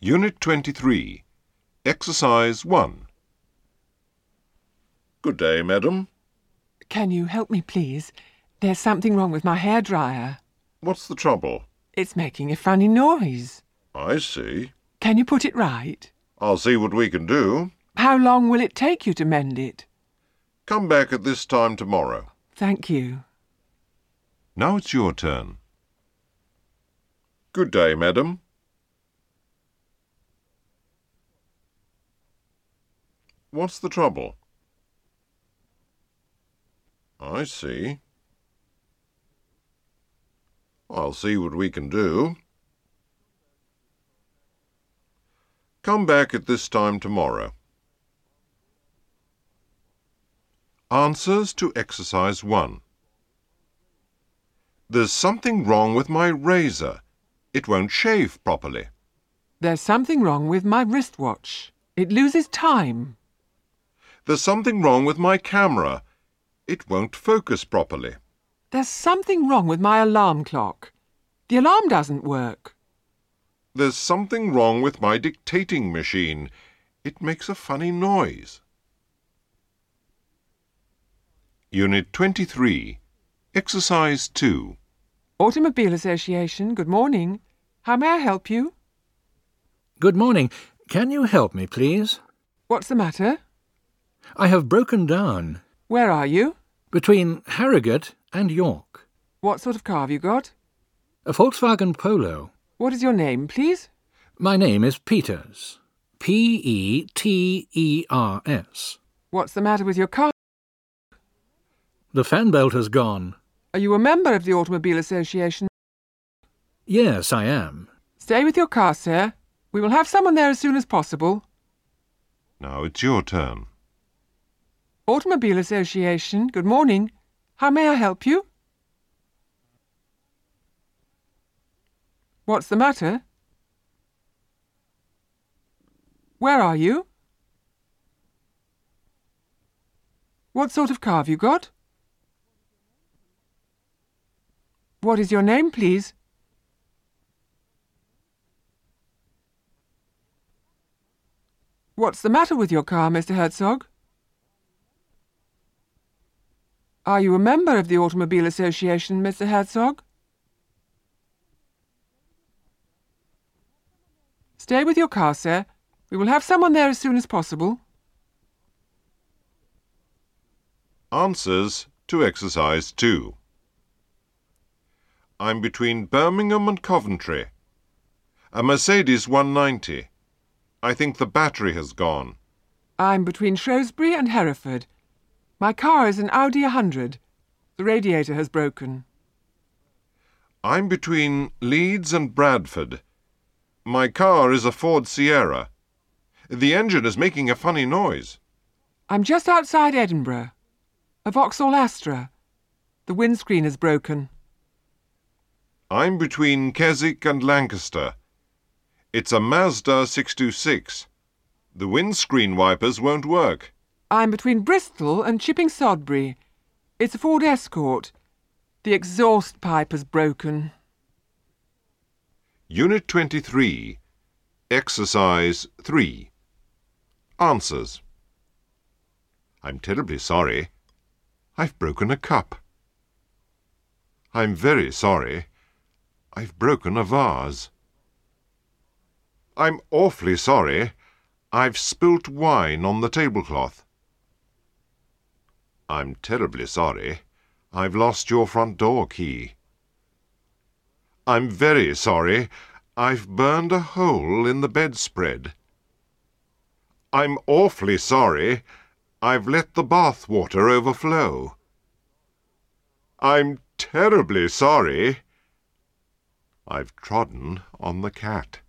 Unit 23. Exercise 1. Good day, madam. Can you help me, please? There's something wrong with my hairdryer. What's the trouble? It's making a funny noise. I see. Can you put it right? I'll see what we can do. How long will it take you to mend it? Come back at this time tomorrow. Thank you. Now it's your turn. Good day, madam. What's the trouble? I see. I'll see what we can do. Come back at this time tomorrow. Answers to exercise 1. There's something wrong with my razor. It won't shave properly. There's something wrong with my wristwatch. It loses time. There's something wrong with my camera. It won't focus properly. There's something wrong with my alarm clock. The alarm doesn't work. There's something wrong with my dictating machine. It makes a funny noise. Unit 23. Exercise 2. Automobile Association, good morning. How may I help you? Good morning. Can you help me, please? What's the matter? I have broken down Where are you? between Harrogate and York. What sort of car have you got? A Volkswagen Polo. What is your name, please? My name is Peters. P E T E R S. What's the matter with your car? The fan belt has gone. Are you a member of the Automobile Association? Yes, I am. Stay with your car, sir. We will have someone there as soon as possible. Now it's your turn. Automobile Association, good morning. How may I help you? What's the matter? Where are you? What sort of car have you got? What is your name, please? What's the matter with your car, Mr. Herzog? Are you a member of the Automobile Association, Mr. Herzog? Stay with your car, sir. We will have someone there as soon as possible. Answers to exercise 2. I'm between Birmingham and Coventry. A Mercedes 190. I think the battery has gone. I'm between Shrewsbury and Hereford. My car is an Audi 100. The radiator has broken. I'm between Leeds and Bradford. My car is a Ford Sierra. The engine is making a funny noise. I'm just outside Edinburgh. A Vauxhall Astra. The windscreen is broken. I'm between Keswick and Lancaster. It's a Mazda 626. The windscreen wipers won't work. I'm between Bristol and Chipping Sodbury. It's a Ford Escort. The exhaust pipe has broken. Unit 23. Exercise 3. Answers. I'm terribly sorry. I've broken a cup. I'm very sorry. I've broken a vase. I'm awfully sorry. I've spilt wine on the tablecloth. I'm terribly sorry. I've lost your front door key. I'm very sorry. I've burned a hole in the bedspread. I'm awfully sorry. I've let the bath water overflow. I'm terribly sorry. I've trodden on the cat.